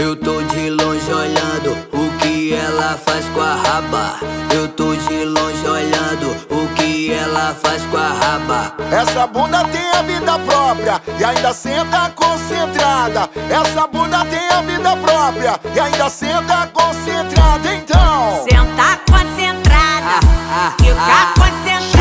Eu tô de longe olhando o que ela faz com a raba. Eu tô de longe olhando o que ela faz com a raba. Essa bunda tem a vida própria e ainda senta concentrada. Essa bunda tem a vida própria e ainda senta concentrada. Então, Senta concentrada, ah, fica ah. concentrada.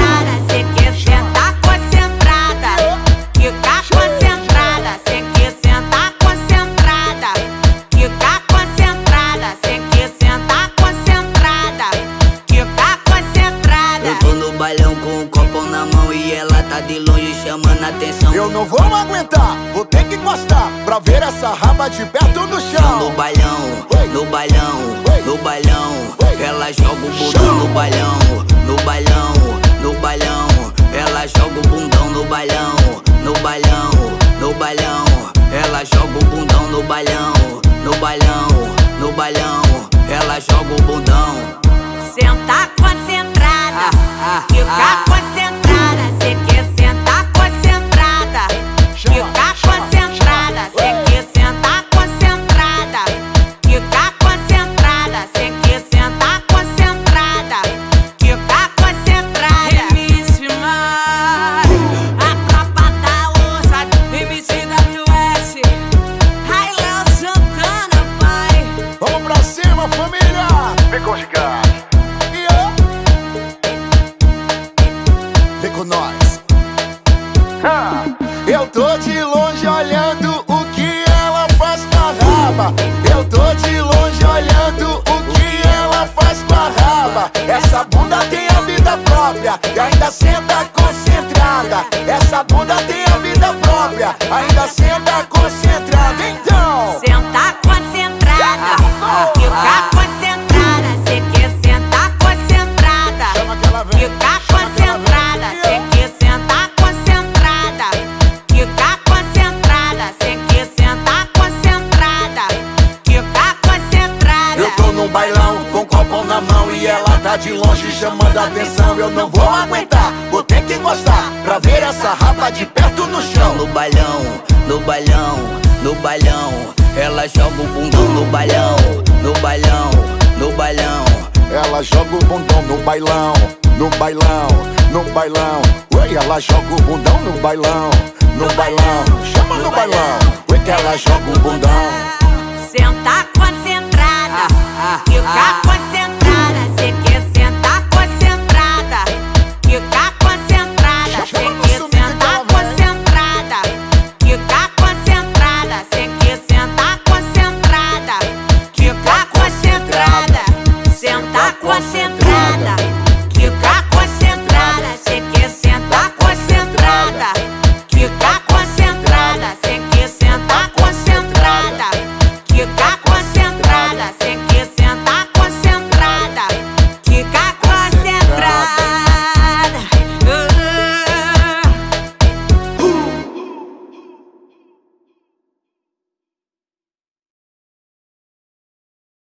Tá de longe chamando a atenção. eu não vou aguentar, vou ter que encostar pra ver essa raba de perto no No chão. bailão, no bailão, no bailão. Ela joga o bundão no bailão, no bailão, no bailão. Ela joga o bundão no bailão, no bailão, no bailão. Ela joga o bundão no bailão, no bailão, no bailão. Ela joga o bundão. Com nós. Ah, Eu tô de longe olhando o que ela faz com a raba. Eu tô de longe olhando o que ela faz com a raba. Essa bunda tem a vida própria e ainda senta concentrada. Essa bunda tem a vida própria, ainda senta concentrada. Então. Bailão com copão na mão e ela tá de longe chamando a atenção. Eu não vou aguentar, vou ter que encostar pra ver essa raba de perto no chão. No bailão, no bailão, no bailão. Ela joga o bundão no bailão, no bailão, no bailão. Ela joga o bundão no bailão, no bailão, no bailão. Oi, ela joga o bundão no bailão, no bailão. Chama no bailão, oi que ela joga o bundão.